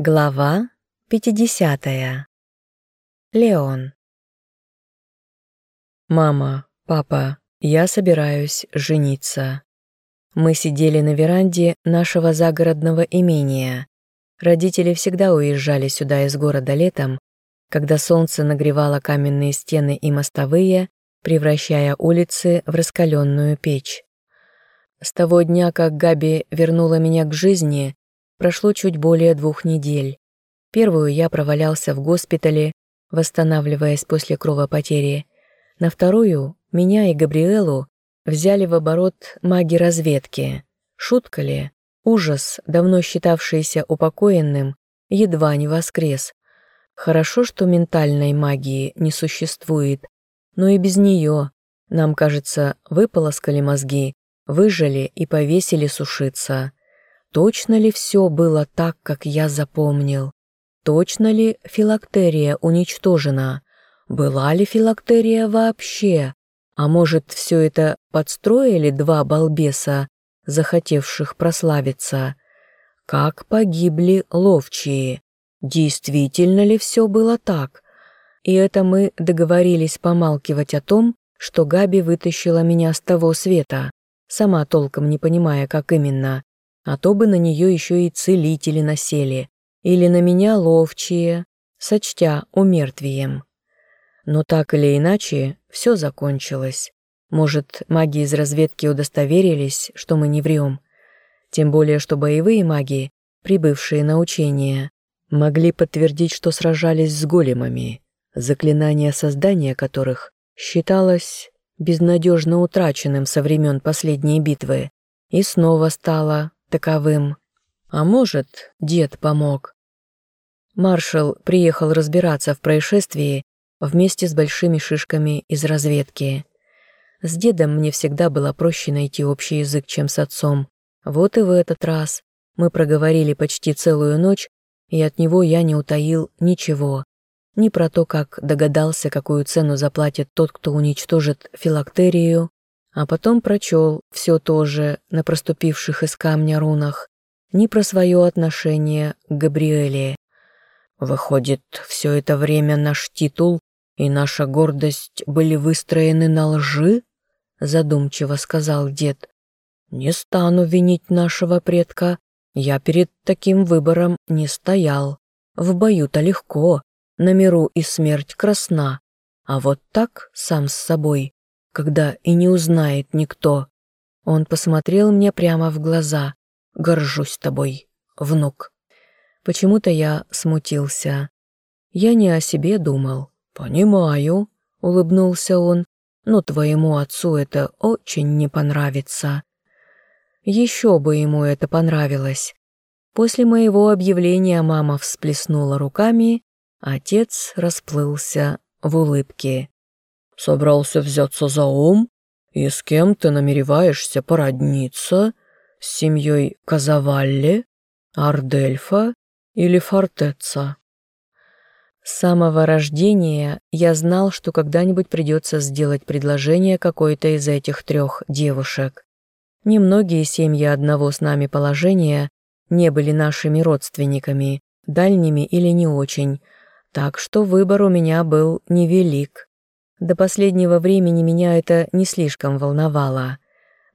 Глава 50. Леон. «Мама, папа, я собираюсь жениться». Мы сидели на веранде нашего загородного имения. Родители всегда уезжали сюда из города летом, когда солнце нагревало каменные стены и мостовые, превращая улицы в раскаленную печь. С того дня, как Габи вернула меня к жизни, прошло чуть более двух недель. Первую я провалялся в госпитале, восстанавливаясь после кровопотери. На вторую меня и Габриэлу взяли в оборот маги разведки. Шутка ли? Ужас, давно считавшийся упокоенным, едва не воскрес. Хорошо, что ментальной магии не существует, но и без нее, нам кажется, выполоскали мозги, выжили и повесили сушиться. Точно ли все было так, как я запомнил? Точно ли филактерия уничтожена? Была ли филактерия вообще? А может, все это подстроили два балбеса, захотевших прославиться? Как погибли ловчие? Действительно ли все было так? И это мы договорились помалкивать о том, что Габи вытащила меня с того света, сама толком не понимая, как именно а то бы на нее еще и целители насели, или на меня ловчие, сочтя умертвием. Но так или иначе, все закончилось. Может, маги из разведки удостоверились, что мы не врем. Тем более, что боевые маги, прибывшие на учения, могли подтвердить, что сражались с големами, заклинание создания которых считалось безнадежно утраченным со времен последней битвы и снова стало таковым. А может, дед помог. Маршал приехал разбираться в происшествии вместе с большими шишками из разведки. С дедом мне всегда было проще найти общий язык, чем с отцом. Вот и в этот раз мы проговорили почти целую ночь, и от него я не утаил ничего. Ни про то, как догадался, какую цену заплатит тот, кто уничтожит филактерию, а потом прочел все то же на проступивших из камня рунах, не про свое отношение к Габриэле. Выходит, все это время наш титул и наша гордость были выстроены на лжи? Задумчиво сказал дед. Не стану винить нашего предка. Я перед таким выбором не стоял. В бою-то легко, на миру и смерть красна. А вот так, сам с собой, когда и не узнает никто. Он посмотрел мне прямо в глаза. «Горжусь тобой, внук». Почему-то я смутился. Я не о себе думал. «Понимаю», — улыбнулся он, «но твоему отцу это очень не понравится». Еще бы ему это понравилось. После моего объявления мама всплеснула руками, отец расплылся в улыбке. Собрался взяться за ум? И с кем ты намереваешься породниться? С семьей Казавалли, Ардельфа или Фортеца? С самого рождения я знал, что когда-нибудь придется сделать предложение какой-то из этих трех девушек. Немногие семьи одного с нами положения не были нашими родственниками, дальними или не очень, так что выбор у меня был невелик. До последнего времени меня это не слишком волновало.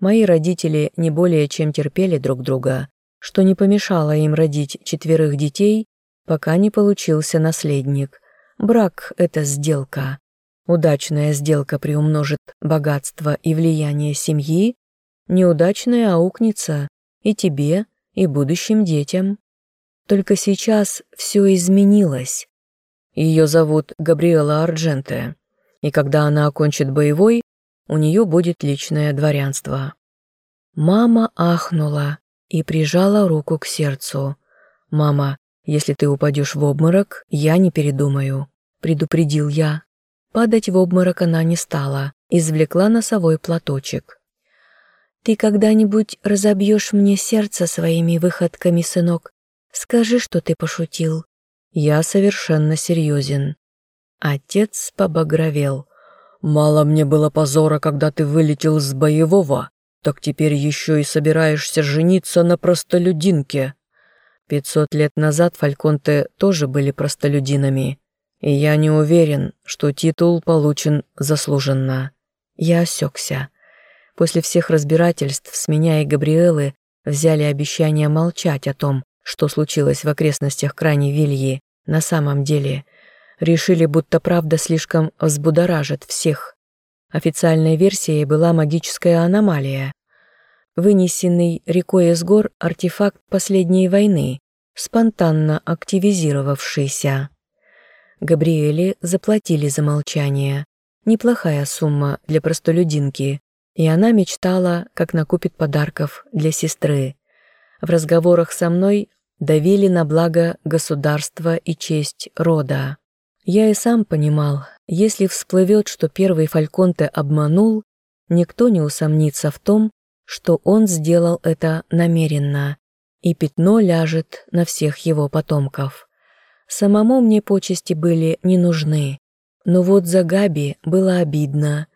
Мои родители не более чем терпели друг друга, что не помешало им родить четверых детей, пока не получился наследник. Брак — это сделка. Удачная сделка приумножит богатство и влияние семьи, неудачная аукнется и тебе, и будущим детям. Только сейчас все изменилось. Ее зовут Габриэла Ардженте и когда она окончит боевой, у нее будет личное дворянство. Мама ахнула и прижала руку к сердцу. «Мама, если ты упадешь в обморок, я не передумаю», — предупредил я. Падать в обморок она не стала, извлекла носовой платочек. «Ты когда-нибудь разобьешь мне сердце своими выходками, сынок? Скажи, что ты пошутил». «Я совершенно серьезен. Отец побагровел. «Мало мне было позора, когда ты вылетел с боевого, так теперь еще и собираешься жениться на простолюдинке». Пятьсот лет назад фальконты тоже были простолюдинами, и я не уверен, что титул получен заслуженно. Я осекся. После всех разбирательств с меня и Габриэлы взяли обещание молчать о том, что случилось в окрестностях крайней Вильи на самом деле. Решили, будто правда слишком взбудоражит всех. Официальной версией была магическая аномалия. Вынесенный рекой из гор артефакт последней войны, спонтанно активизировавшийся. Габриэле заплатили за молчание. Неплохая сумма для простолюдинки, и она мечтала, как накупит подарков для сестры. В разговорах со мной давили на благо государства и честь рода. Я и сам понимал, если всплывет, что первый Фальконте обманул, никто не усомнится в том, что он сделал это намеренно, и пятно ляжет на всех его потомков. Самому мне почести были не нужны, но вот за Габи было обидно.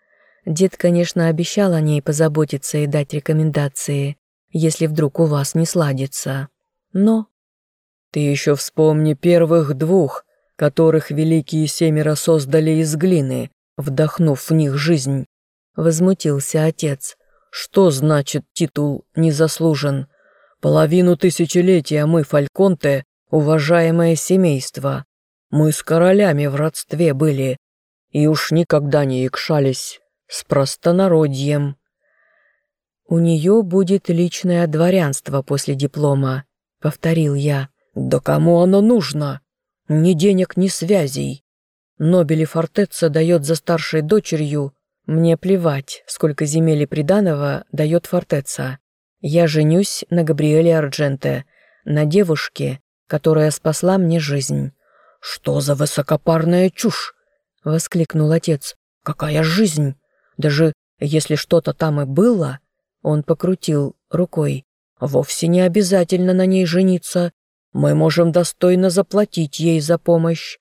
Дед, конечно, обещал о ней позаботиться и дать рекомендации, если вдруг у вас не сладится. Но ты еще вспомни первых двух, которых великие семеро создали из глины, вдохнув в них жизнь. Возмутился отец. Что значит титул «не заслужен»? Половину тысячелетия мы, Фальконте, уважаемое семейство. Мы с королями в родстве были, и уж никогда не якшались с простонародьем. У нее будет личное дворянство после диплома, повторил я. «Да кому оно нужно? Ни денег, ни связей. Нобели Фортеца дает за старшей дочерью. Мне плевать, сколько земель и приданого дает Фортеца. Я женюсь на Габриэле Ардженте, на девушке, которая спасла мне жизнь». «Что за высокопарная чушь?» — воскликнул отец. «Какая жизнь? Даже если что-то там и было...» Он покрутил рукой. «Вовсе не обязательно на ней жениться. Мы можем достойно заплатить ей за помощь».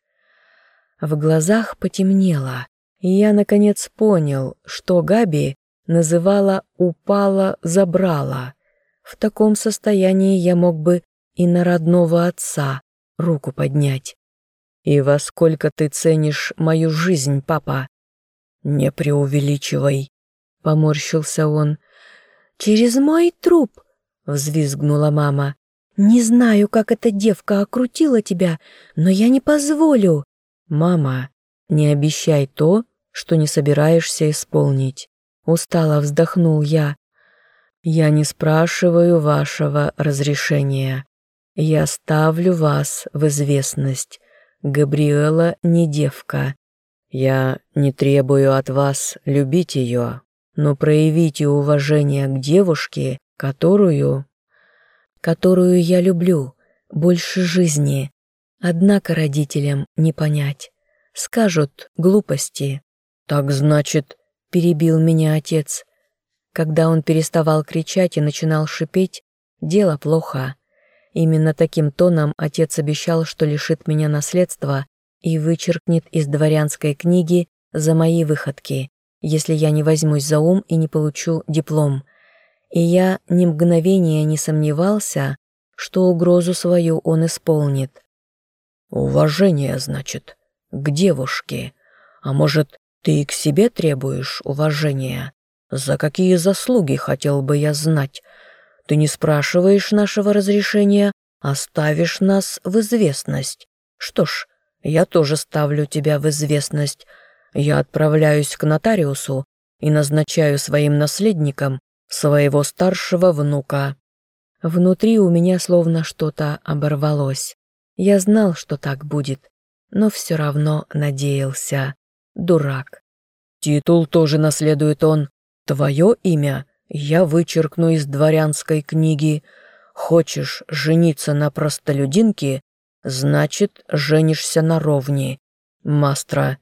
В глазах потемнело, и я, наконец, понял, что Габи называла «упала, забрала». В таком состоянии я мог бы и на родного отца руку поднять. «И во сколько ты ценишь мою жизнь, папа?» «Не преувеличивай», — поморщился он. «Через мой труп», — взвизгнула мама. «Не знаю, как эта девка окрутила тебя, но я не позволю». «Мама, не обещай то, что не собираешься исполнить». Устало вздохнул я. «Я не спрашиваю вашего разрешения. Я ставлю вас в известность. Габриэла не девка. Я не требую от вас любить ее, но проявите уважение к девушке, которую которую я люблю, больше жизни. Однако родителям не понять. Скажут глупости. «Так значит...» — перебил меня отец. Когда он переставал кричать и начинал шипеть, дело плохо. Именно таким тоном отец обещал, что лишит меня наследства и вычеркнет из дворянской книги за мои выходки, если я не возьмусь за ум и не получу диплом — и я ни мгновения не сомневался, что угрозу свою он исполнит. «Уважение, значит, к девушке. А может, ты и к себе требуешь уважения? За какие заслуги, хотел бы я знать? Ты не спрашиваешь нашего разрешения, а ставишь нас в известность. Что ж, я тоже ставлю тебя в известность. Я отправляюсь к нотариусу и назначаю своим наследником своего старшего внука. Внутри у меня словно что-то оборвалось. Я знал, что так будет, но все равно надеялся. Дурак. Титул тоже наследует он. Твое имя я вычеркну из дворянской книги. Хочешь жениться на простолюдинке, значит, женишься на ровне. Мастра.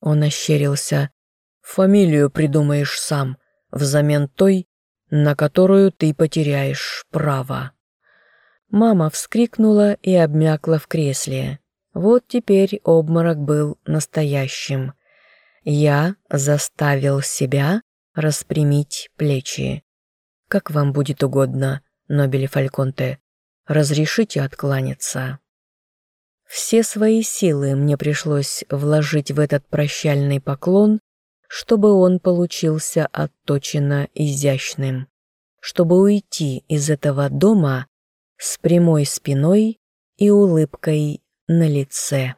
Он ощерился. Фамилию придумаешь сам, взамен той, на которую ты потеряешь право». Мама вскрикнула и обмякла в кресле. Вот теперь обморок был настоящим. Я заставил себя распрямить плечи. «Как вам будет угодно, Нобели Фальконте. разрешите откланяться. Все свои силы мне пришлось вложить в этот прощальный поклон, чтобы он получился отточенно изящным, чтобы уйти из этого дома с прямой спиной и улыбкой на лице.